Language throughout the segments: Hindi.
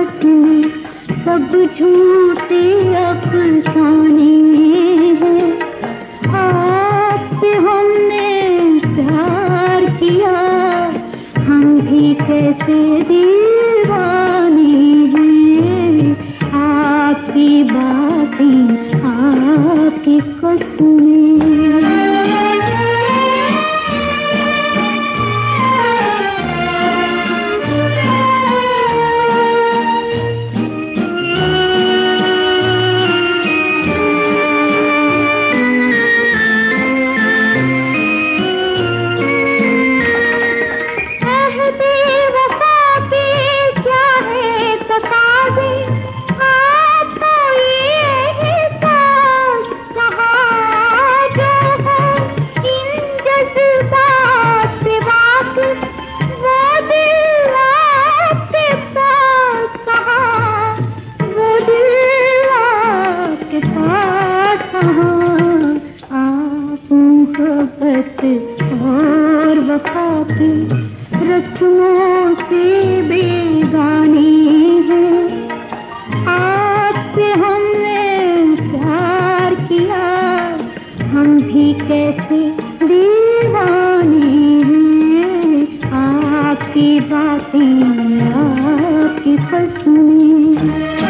कसमें सब झूठे अफसाने हैं। आपसे हमने प्यार किया हम भी कैसे दीवाने और वफा रस्मों से बेगानी है। आपसे हमने प्यार किया, हम भी कैसे दीवाने हैं। आपकी बातें, आपकी फ़सलें।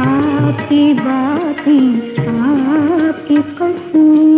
आपकी बातें आपकी फ़सलें